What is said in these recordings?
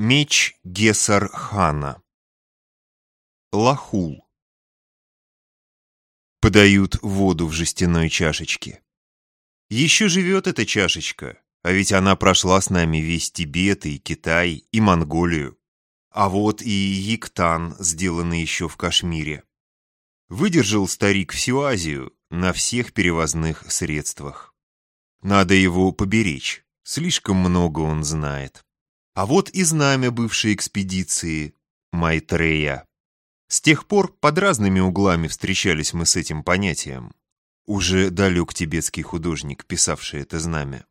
Меч Гесар-хана Лахул Подают воду в жестяной чашечке. Еще живет эта чашечка, а ведь она прошла с нами весь Тибет и Китай, и Монголию. А вот и Яктан, сделанный еще в Кашмире. Выдержал старик всю Азию на всех перевозных средствах. Надо его поберечь, слишком много он знает. А вот и знамя бывшей экспедиции Майтрея. С тех пор под разными углами встречались мы с этим понятием. Уже далек тибетский художник, писавший это знамя.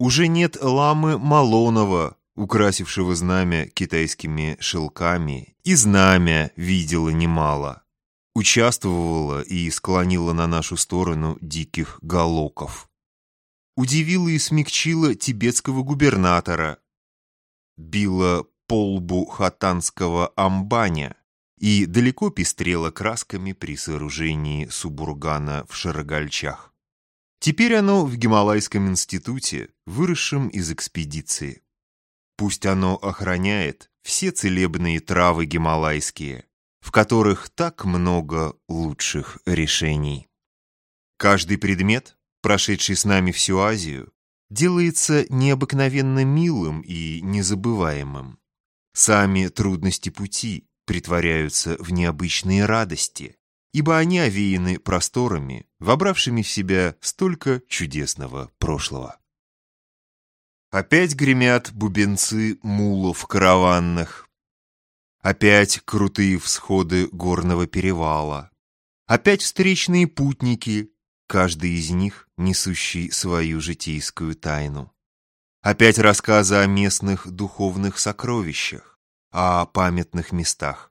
Уже нет ламы Малонова, украсившего знамя китайскими шелками, и знамя видела немало. Участвовала и склонила на нашу сторону диких галоков. Удивила и смягчила тибетского губернатора, била полбу хатанского амбаня и далеко пестрела красками при сооружении субургана в Шарагальчах. Теперь оно в Гималайском институте, выросшем из экспедиции. Пусть оно охраняет все целебные травы гималайские, в которых так много лучших решений. Каждый предмет, прошедший с нами всю Азию, делается необыкновенно милым и незабываемым. Сами трудности пути притворяются в необычные радости, ибо они овеяны просторами, вобравшими в себя столько чудесного прошлого. Опять гремят бубенцы мулов караванных, опять крутые всходы горного перевала, опять встречные путники, каждый из них несущий свою житейскую тайну. Опять рассказы о местных духовных сокровищах, о памятных местах.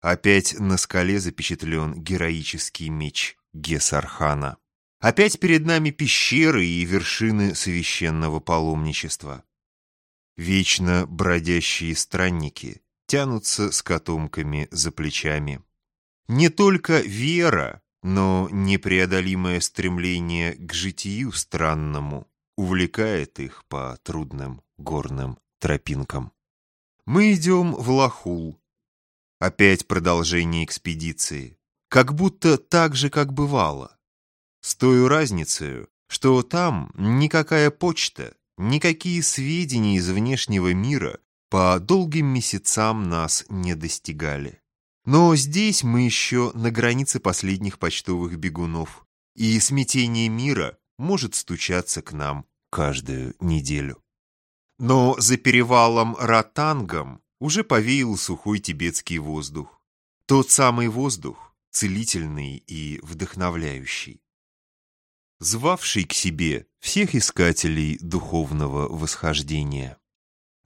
Опять на скале запечатлен героический меч Гесархана. Опять перед нами пещеры и вершины священного паломничества. Вечно бродящие странники тянутся с котомками за плечами. Не только вера, но непреодолимое стремление к житию странному увлекает их по трудным горным тропинкам. Мы идем в Лахул. Опять продолжение экспедиции. Как будто так же, как бывало. С той разницей, что там никакая почта, никакие сведения из внешнего мира по долгим месяцам нас не достигали. Но здесь мы еще на границе последних почтовых бегунов, и смятение мира может стучаться к нам каждую неделю. Но за перевалом Ротангом уже повеял сухой тибетский воздух. Тот самый воздух, целительный и вдохновляющий. Звавший к себе всех искателей духовного восхождения.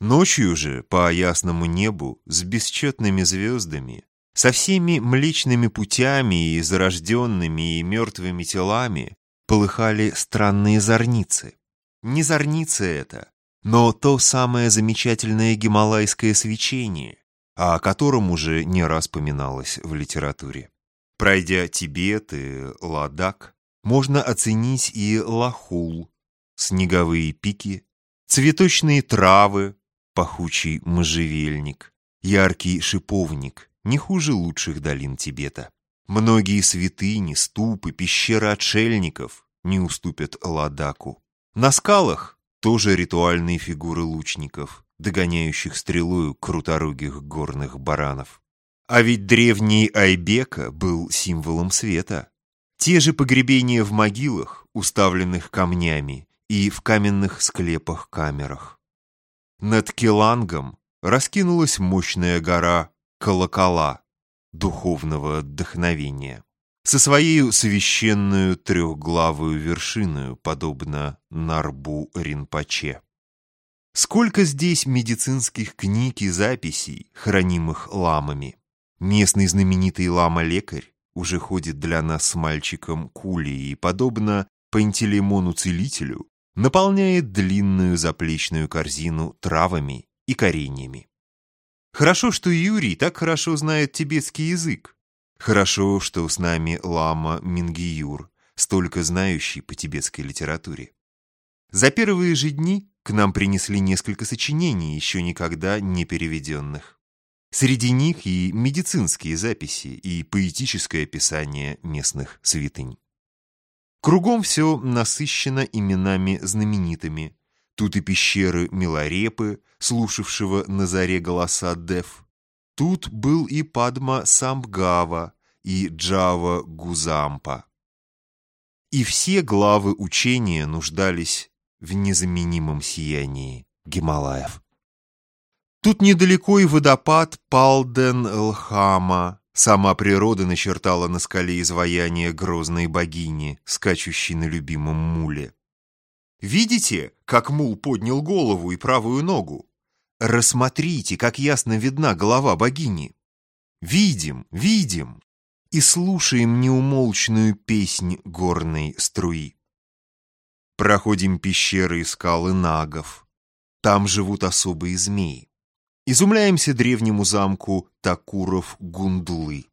Ночью же по ясному небу с бесчетными звездами со всеми млечными путями и зарожденными и мертвыми телами полыхали странные зорницы. Не зорницы это, но то самое замечательное гималайское свечение, о котором уже не раз поминалось в литературе. Пройдя Тибет и Ладак, можно оценить и Лахул, снеговые пики, цветочные травы, пахучий можжевельник, яркий шиповник – не хуже лучших долин Тибета. Многие святыни, ступы, пещеры отшельников не уступят Ладаку. На скалах тоже ритуальные фигуры лучников, догоняющих стрелою круторогих горных баранов. А ведь древний Айбека был символом света. Те же погребения в могилах, уставленных камнями, и в каменных склепах-камерах. Над Келангом раскинулась мощная гора колокола духовного вдохновения. Со своей священную трехглавую вершиною, подобно Нарбу Ринпоче. Сколько здесь медицинских книг и записей, хранимых ламами. Местный знаменитый лама-лекарь уже ходит для нас с мальчиком Кули и, подобно Пантелеймону-целителю, наполняет длинную заплечную корзину травами и кореньями. Хорошо, что Юрий так хорошо знает тибетский язык. Хорошо, что с нами лама Мингиюр, столько знающий по тибетской литературе. За первые же дни к нам принесли несколько сочинений, еще никогда не переведенных. Среди них и медицинские записи, и поэтическое описание местных святынь. Кругом все насыщено именами знаменитыми. Тут и пещеры Милорепы, слушавшего на заре голоса Дев. Тут был и Падма Самбгава, и Джава Гузампа. И все главы учения нуждались в незаменимом сиянии Гималаев. Тут недалеко и водопад Палден-Лхама. Сама природа начертала на скале изваяние грозной богини, скачущей на любимом муле. Видите, как мул поднял голову и правую ногу? Рассмотрите, как ясно видна голова богини. Видим, видим и слушаем неумолчную песнь горной струи. Проходим пещеры и скалы нагов. Там живут особые змеи. Изумляемся древнему замку Такуров-Гундлы.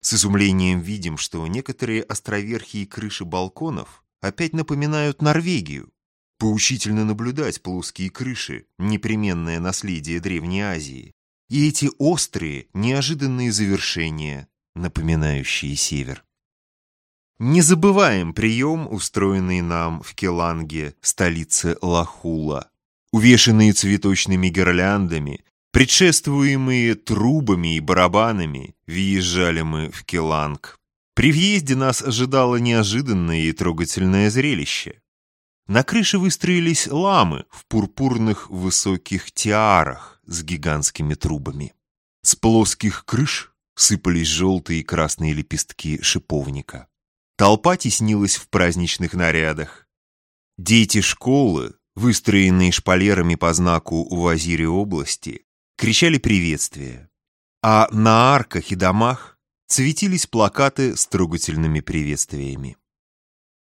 С изумлением видим, что некоторые островерхие крыши балконов опять напоминают Норвегию. Поучительно наблюдать плоские крыши, непременное наследие Древней Азии, и эти острые, неожиданные завершения, напоминающие север. Не забываем прием, устроенный нам в Келанге, столице Лахула. Увешанные цветочными гирляндами, предшествуемые трубами и барабанами, въезжали мы в Келанг. При въезде нас ожидало неожиданное и трогательное зрелище. На крыше выстроились ламы в пурпурных высоких тиарах с гигантскими трубами. С плоских крыш сыпались желтые и красные лепестки шиповника. Толпа теснилась в праздничных нарядах. Дети школы, выстроенные шпалерами по знаку Вазири области, кричали приветствия, а на арках и домах цветились плакаты с трогательными приветствиями.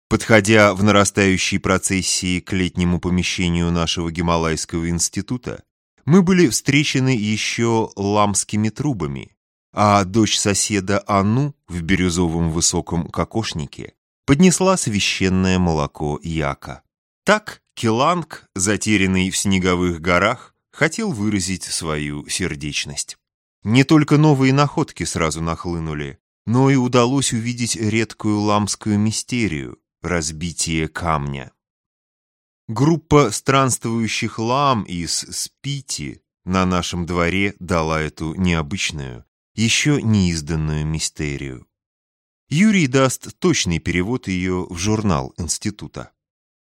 Подходя в нарастающей процессии к летнему помещению нашего Гималайского института, мы были встречены еще ламскими трубами, а дочь соседа Ану в бирюзовом высоком кокошнике поднесла священное молоко Яка. Так Келанг, затерянный в снеговых горах, хотел выразить свою сердечность. Не только новые находки сразу нахлынули, но и удалось увидеть редкую ламскую мистерию, разбитие камня. Группа странствующих лам из Спити на нашем дворе дала эту необычную, еще неизданную мистерию. Юрий даст точный перевод ее в журнал института.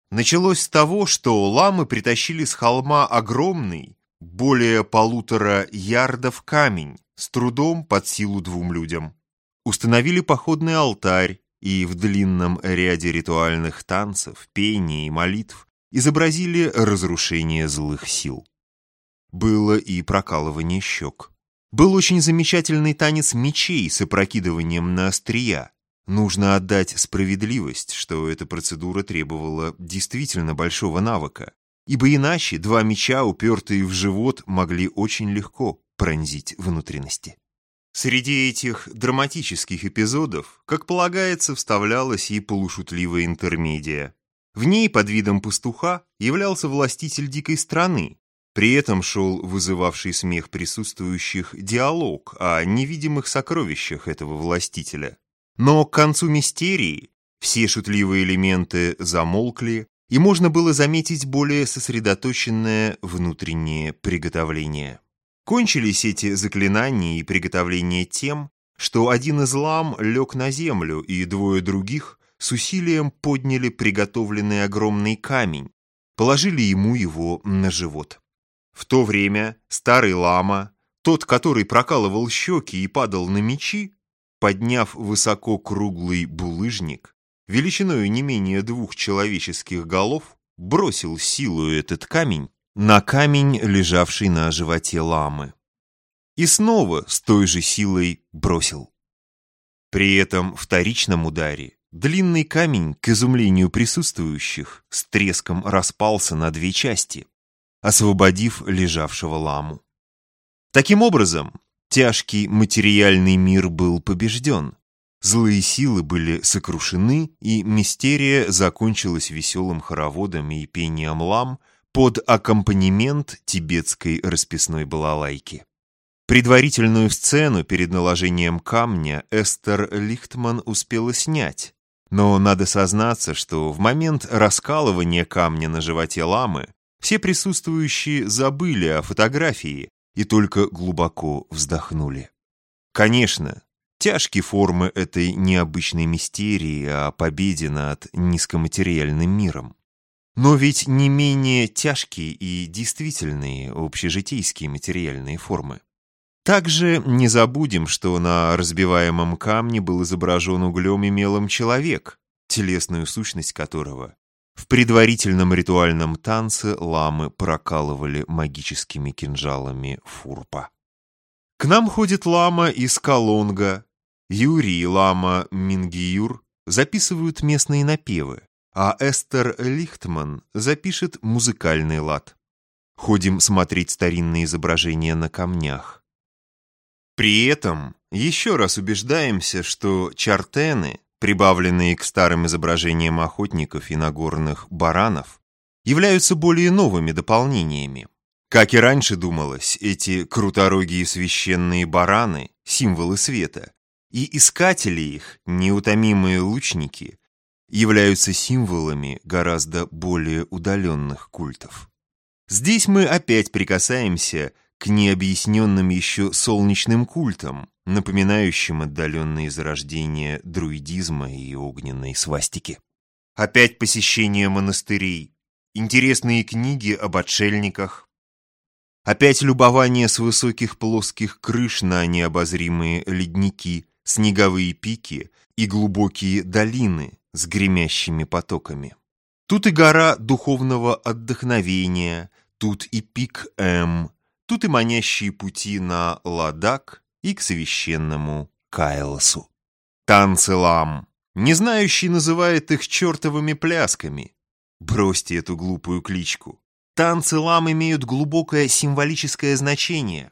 Началось с того, что ламы притащили с холма огромный, более полутора ярдов камень, с трудом под силу двум людям. Установили походный алтарь, и в длинном ряде ритуальных танцев, пений и молитв изобразили разрушение злых сил. Было и прокалывание щек. Был очень замечательный танец мечей с опрокидыванием на острия. Нужно отдать справедливость, что эта процедура требовала действительно большого навыка, ибо иначе два меча, упертые в живот, могли очень легко пронзить внутренности. Среди этих драматических эпизодов, как полагается, вставлялась и полушутливая интермедия. В ней под видом пастуха являлся властитель дикой страны. При этом шел вызывавший смех присутствующих диалог о невидимых сокровищах этого властителя. Но к концу мистерии все шутливые элементы замолкли, и можно было заметить более сосредоточенное внутреннее приготовление. Кончились эти заклинания и приготовления тем, что один из лам лег на землю, и двое других с усилием подняли приготовленный огромный камень, положили ему его на живот. В то время старый лама, тот, который прокалывал щеки и падал на мечи, подняв высоко круглый булыжник, величиною не менее двух человеческих голов, бросил силу этот камень на камень, лежавший на животе ламы. И снова с той же силой бросил. При этом вторичном ударе длинный камень, к изумлению присутствующих, с треском распался на две части, освободив лежавшего ламу. Таким образом, тяжкий материальный мир был побежден, злые силы были сокрушены, и мистерия закончилась веселым хороводом и пением лам – под аккомпанемент тибетской расписной балалайки. Предварительную сцену перед наложением камня Эстер Лихтман успела снять, но надо сознаться, что в момент раскалывания камня на животе ламы все присутствующие забыли о фотографии и только глубоко вздохнули. Конечно, тяжкие формы этой необычной мистерии о победе над низкоматериальным миром. Но ведь не менее тяжкие и действительные общежитейские материальные формы. Также не забудем, что на разбиваемом камне был изображен углем и мелом человек, телесную сущность которого в предварительном ритуальном танце ламы прокалывали магическими кинжалами фурпа. К нам ходит лама из Калонга. Юрий лама Мингиюр записывают местные напевы, а Эстер Лихтман запишет музыкальный лад. Ходим смотреть старинные изображения на камнях. При этом еще раз убеждаемся, что чартены, прибавленные к старым изображениям охотников и нагорных баранов, являются более новыми дополнениями. Как и раньше думалось, эти круторогие священные бараны – символы света, и искатели их, неутомимые лучники, являются символами гораздо более удаленных культов. Здесь мы опять прикасаемся к необъясненным еще солнечным культам, напоминающим отдаленные зарождения друидизма и огненной свастики. Опять посещение монастырей, интересные книги об отшельниках, опять любование с высоких плоских крыш на необозримые ледники, снеговые пики и глубокие долины с гремящими потоками. Тут и гора духовного отдохновения, тут и пик М, Тут и манящие пути на Ладак и к священному Кайлосу. Танцы лам. Не знающий называет их чертовыми плясками. Бросьте эту глупую кличку. Танцы лам имеют глубокое символическое значение.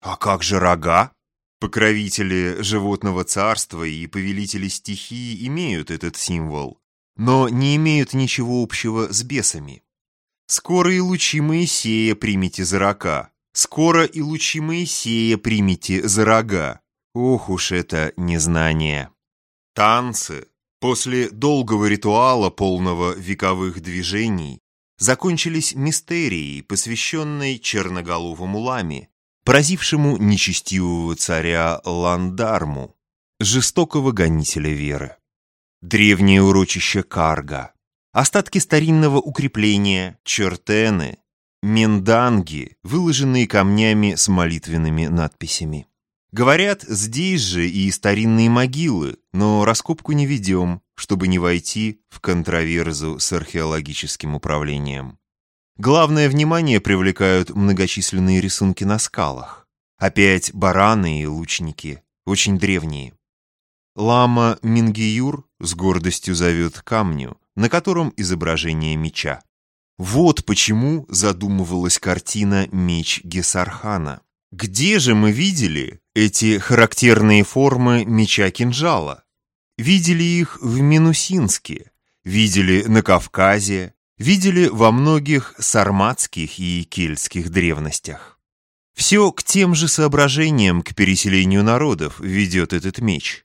А как же рога? Покровители животного царства и повелители стихии имеют этот символ, но не имеют ничего общего с бесами. Скоро и лучи Моисея примите за рака, Скоро и лучи Моисея примите за рога. Ох уж это незнание. Танцы после долгого ритуала, полного вековых движений, закончились мистерией, посвященной черноголовому ламе, поразившему нечестивого царя Ландарму, жестокого гонителя веры. Древнее урочище Карга, остатки старинного укрепления Чертены, менданги, выложенные камнями с молитвенными надписями. Говорят, здесь же и старинные могилы, но раскопку не ведем, чтобы не войти в контраверзу с археологическим управлением. Главное внимание привлекают многочисленные рисунки на скалах. Опять бараны и лучники, очень древние. Лама Мингиюр с гордостью зовет камню, на котором изображение меча. Вот почему задумывалась картина «Меч Гесархана». Где же мы видели эти характерные формы меча-кинжала? Видели их в Минусинске, видели на Кавказе, видели во многих сарматских и кельтских древностях. Все к тем же соображениям к переселению народов ведет этот меч.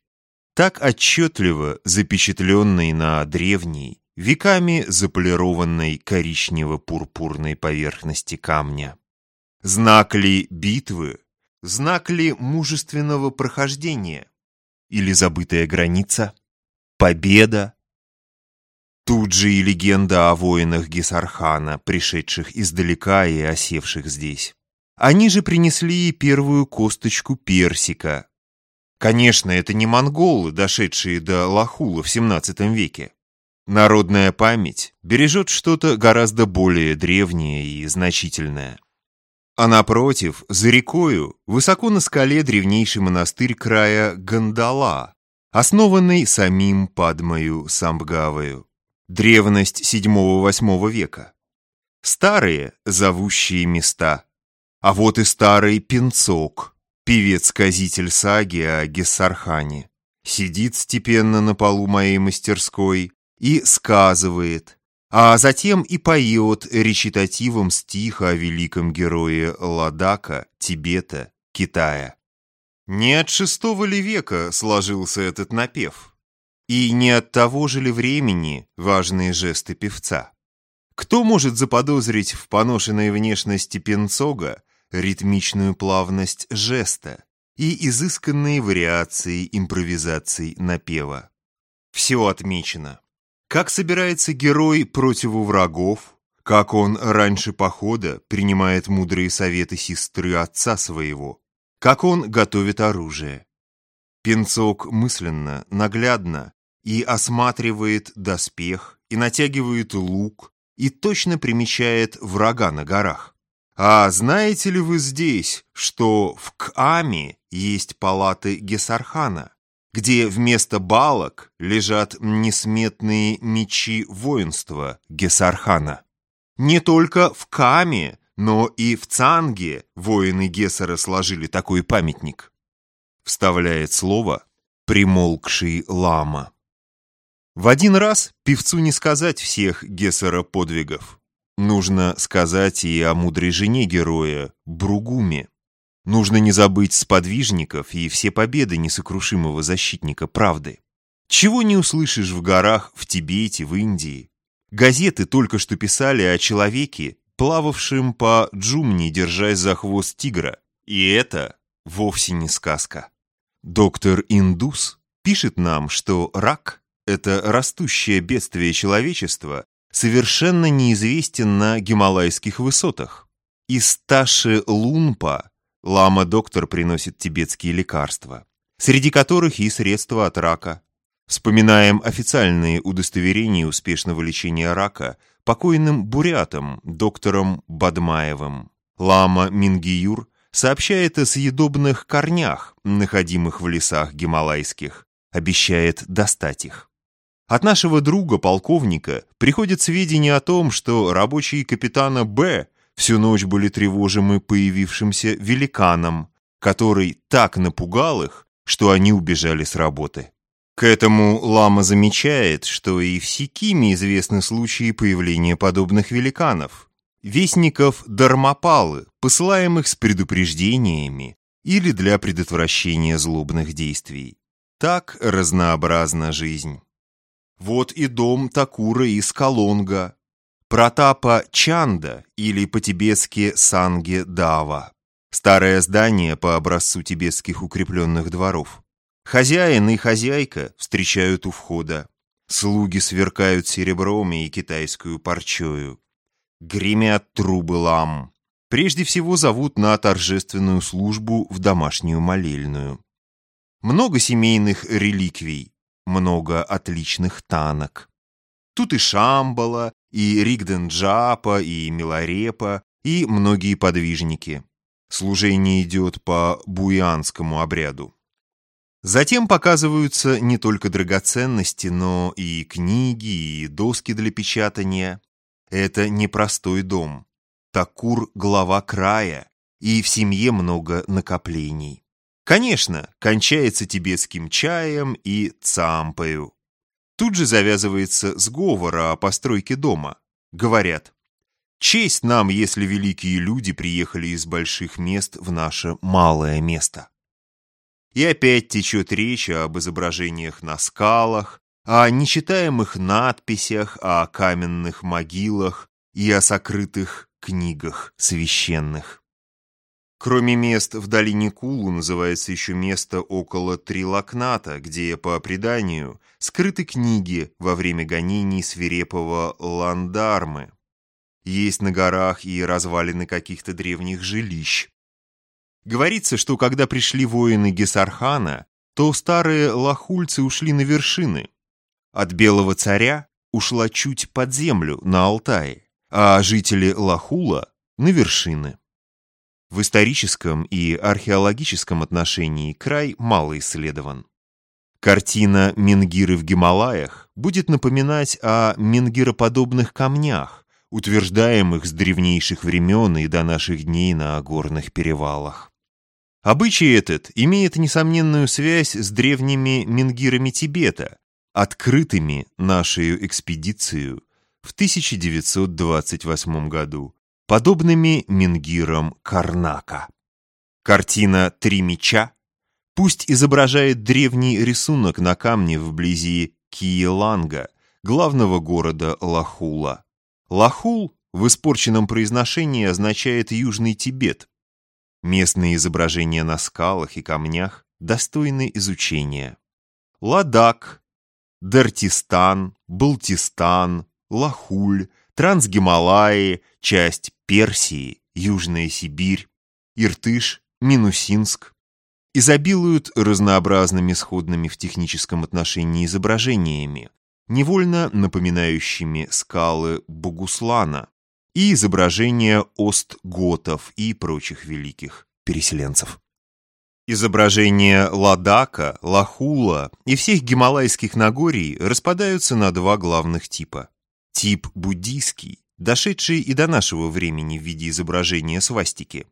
Так отчетливо запечатленный на древней, веками заполированной коричнево-пурпурной поверхности камня. Знак ли битвы? Знак ли мужественного прохождения? Или забытая граница? Победа? Тут же и легенда о воинах Гесархана, пришедших издалека и осевших здесь. Они же принесли первую косточку персика. Конечно, это не монголы, дошедшие до Лахула в XVII веке. Народная память бережет что-то гораздо более древнее и значительное. А напротив, за рекою, высоко на скале древнейший монастырь края Гандала, основанный самим Падмою Самбгавою. Древность VII-VIII века. Старые зовущие места. А вот и старый Пенцок, певец-казитель саги о Гессархане. Сидит степенно на полу моей мастерской, и сказывает а затем и поет речитативом стиха о великом герое Ладака, Тибета, Китая. Не от шестого ли века сложился этот напев? И не от того же ли времени важные жесты певца? Кто может заподозрить в поношенной внешности пенцога ритмичную плавность жеста и изысканные вариации импровизаций напева? Все отмечено. Как собирается герой противу врагов, как он раньше похода принимает мудрые советы сестры отца своего, как он готовит оружие. Пенцок мысленно, наглядно и осматривает доспех, и натягивает лук, и точно примечает врага на горах. А знаете ли вы здесь, что в Каме есть палаты Гесархана, где вместо балок лежат несметные мечи воинства Гесархана? Не только в Каме, но и в Цанге воины Гесара сложили такой памятник. Вставляет слово примолкший лама. В один раз певцу не сказать всех Гессера подвигов. Нужно сказать и о мудрой жене героя, Бругуме. Нужно не забыть сподвижников и все победы несокрушимого защитника правды. Чего не услышишь в горах, в Тибете, в Индии. Газеты только что писали о человеке, плававшем по джумне, держась за хвост тигра. И это вовсе не сказка. Доктор Индус пишет нам, что рак это растущее бедствие человечества, совершенно неизвестен на гималайских высотах. Из Таши Лунпа лама-доктор приносит тибетские лекарства, среди которых и средства от рака. Вспоминаем официальные удостоверения успешного лечения рака покойным бурятом, доктором Бадмаевым. Лама Мингиюр сообщает о съедобных корнях, находимых в лесах гималайских, обещает достать их. От нашего друга, полковника, приходят сведения о том, что рабочие капитана Б всю ночь были тревожимы появившимся великаном, который так напугал их, что они убежали с работы. К этому Лама замечает, что и в Сикиме известны случаи появления подобных великанов, вестников Дармапалы, посылаемых с предупреждениями или для предотвращения злобных действий. Так разнообразна жизнь. Вот и дом Такура из Калонга, Протапа Чанда или по-тибетски Санге Дава. Старое здание по образцу тибетских укрепленных дворов. Хозяин и хозяйка встречают у входа. Слуги сверкают серебром и китайскую парчою. Гремят трубы лам. Прежде всего зовут на торжественную службу в домашнюю молельную. Много семейных реликвий много отличных танок. Тут и Шамбала, и Ригден-Джапа, и Миларепа, и многие подвижники. Служение идет по буянскому обряду. Затем показываются не только драгоценности, но и книги, и доски для печатания. Это непростой дом. Такур – глава края, и в семье много накоплений. Конечно, кончается тибетским чаем и цампою. Тут же завязывается сговор о постройке дома. Говорят, честь нам, если великие люди приехали из больших мест в наше малое место. И опять течет речь об изображениях на скалах, о нечитаемых надписях, о каменных могилах и о сокрытых книгах священных. Кроме мест в долине Кулу называется еще место около Трилакната, где, по преданию, скрыты книги во время гонений свирепого Ландармы. Есть на горах и развалины каких-то древних жилищ. Говорится, что когда пришли воины Гесархана, то старые лахульцы ушли на вершины. От Белого царя ушла чуть под землю на Алтае, а жители Лахула — на вершины. В историческом и археологическом отношении край мало исследован. Картина Менгиры в Гималаях будет напоминать о менгироподобных камнях, утверждаемых с древнейших времен и до наших дней на горных перевалах. Обычай этот имеет несомненную связь с древними менгирами Тибета, открытыми нашей экспедицию в 1928 году, подобными менгирам Карнака. Картина «Три меча» пусть изображает древний рисунок на камне вблизи Киеланга, главного города Лахула. Лахул в испорченном произношении означает Южный Тибет. Местные изображения на скалах и камнях достойны изучения. Ладак, Дартистан, Балтистан, Лахуль, Трансгималаи, часть Персии, Южная Сибирь, Иртыш, Минусинск изобилуют разнообразными сходными в техническом отношении изображениями, невольно напоминающими скалы Богуслана и изображения остготов и прочих великих переселенцев. Изображения Ладака, Лахула и всех гималайских Нагорий распадаются на два главных типа. Тип буддийский, дошедший и до нашего времени в виде изображения свастики,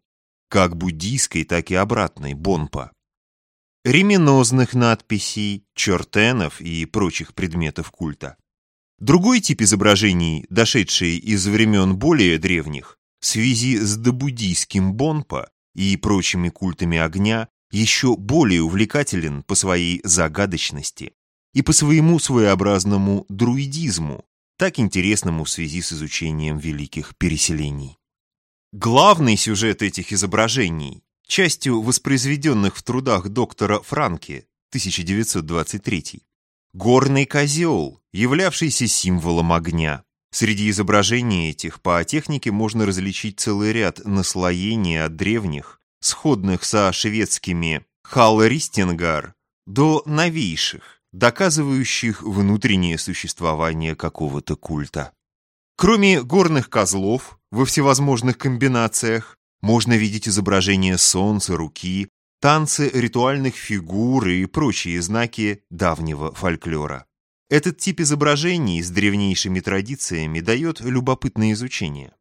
как буддийской, так и обратной, бонпа. Ременозных надписей, чертенов и прочих предметов культа. Другой тип изображений, дошедший из времен более древних, в связи с добуддийским бонпа и прочими культами огня, еще более увлекателен по своей загадочности и по своему своеобразному друидизму, так интересному в связи с изучением великих переселений. Главный сюжет этих изображений, частью воспроизведенных в трудах доктора Франки, 1923, горный козел, являвшийся символом огня. Среди изображений этих по технике можно различить целый ряд наслоений от древних, сходных со шведскими Халлеристингар, до новейших, доказывающих внутреннее существование какого-то культа. Кроме горных козлов, во всевозможных комбинациях, можно видеть изображения солнца, руки, танцы ритуальных фигур и прочие знаки давнего фольклора. Этот тип изображений с древнейшими традициями дает любопытное изучение.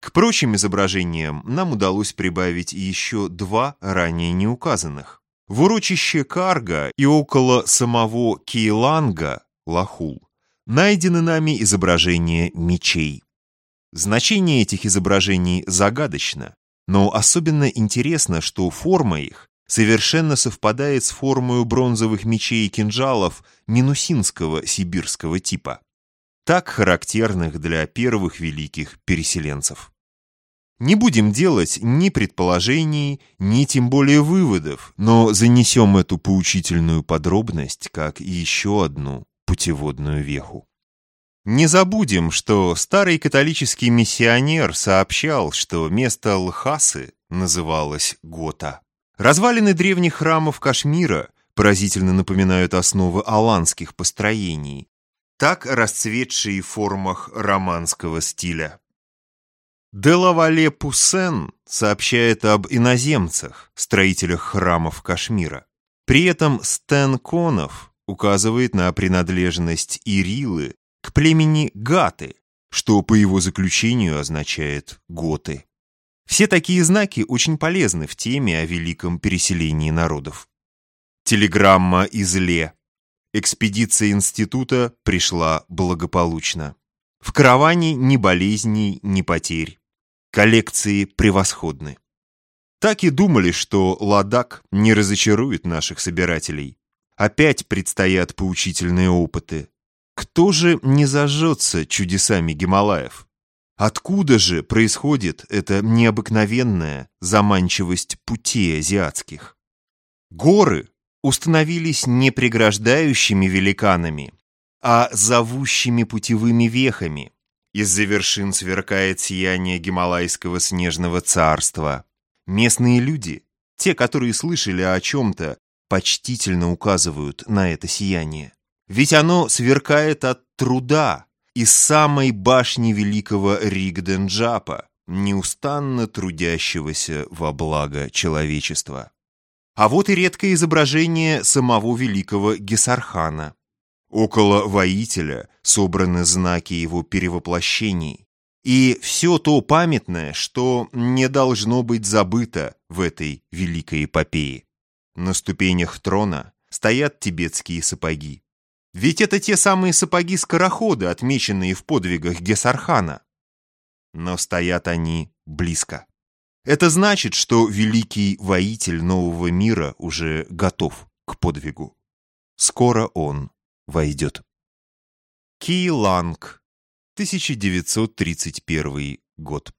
К прочим изображениям нам удалось прибавить еще два ранее неуказанных. В урочище Карга и около самого Кейланга, Лахул, найдены нами изображения мечей. Значение этих изображений загадочно, но особенно интересно, что форма их совершенно совпадает с формой бронзовых мечей и кинжалов минусинского сибирского типа, так характерных для первых великих переселенцев. Не будем делать ни предположений, ни тем более выводов, но занесем эту поучительную подробность как еще одну путеводную веху. Не забудем, что старый католический миссионер сообщал, что место Лхасы называлось Гота. Развалины древних храмов Кашмира поразительно напоминают основы аланских построений, так расцветшие в формах романского стиля. Делавале Пуссен сообщает об иноземцах, строителях храмов Кашмира. При этом Стэн Конов указывает на принадлежность Ирилы к племени Гаты, что по его заключению означает «готы». Все такие знаки очень полезны в теме о великом переселении народов. Телеграмма из Ле. Экспедиция института пришла благополучно. В караване ни болезней, ни потерь. Коллекции превосходны. Так и думали, что ладак не разочарует наших собирателей. Опять предстоят поучительные опыты. Кто же не зажжется чудесами Гималаев? Откуда же происходит эта необыкновенная заманчивость путей азиатских? Горы установились не преграждающими великанами, а зовущими путевыми вехами, из-за вершин сверкает сияние Гималайского снежного царства. Местные люди, те, которые слышали о чем-то, почтительно указывают на это сияние. Ведь оно сверкает от труда из самой башни великого Ригденджапа, неустанно трудящегося во благо человечества. А вот и редкое изображение самого великого Гесархана. Около воителя собраны знаки его перевоплощений. И все то памятное, что не должно быть забыто в этой великой эпопее. На ступенях трона стоят тибетские сапоги. Ведь это те самые сапоги-скороходы, отмеченные в подвигах Гесархана. Но стоят они близко. Это значит, что великий воитель нового мира уже готов к подвигу. Скоро он войдет. Ки Ланг, 1931 год.